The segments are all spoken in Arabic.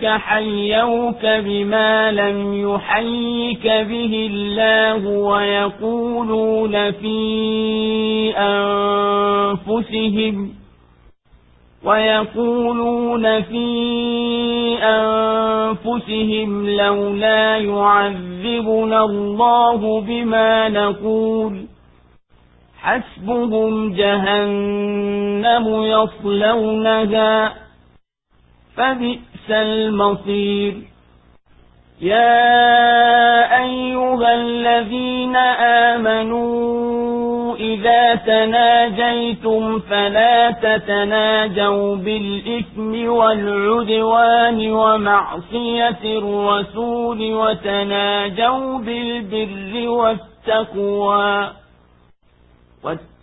جاءوك حيوك بما لم يحيك به الله ويقولون في أنفسهم ويقولون في أنفسهم لولا يعذبنا الله بما نقول حسبهم جهنم يصلونها فبئس المصير. يا أيها الذين آمنوا إذا تناجيتم فلا تتناجوا بالإثم والعدوان ومعصية الرسول وتناجوا بالبر والتقوى.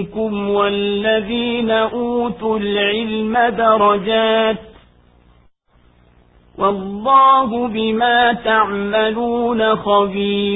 منكم والذين أوتوا العلم درجات والله بما تعملون خبير